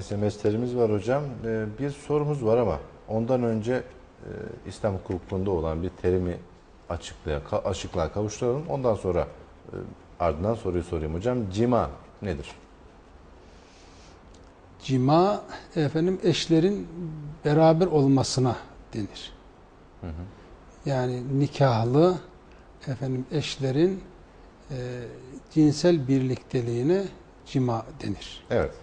SMS'lerimiz var hocam. Ee, Bir sorumuz var ama ondan önce e, İslam hukukunda olan bir terimi açıklığa, açıklığa kavuşturalım. Ondan sonra e, ardından soruyu sorayım hocam. Cima nedir? Cima efendim eşlerin beraber olmasına denir. Yani nikahlı efendim eşlerin e, cinsel birlikteliğine cima denir. Evet.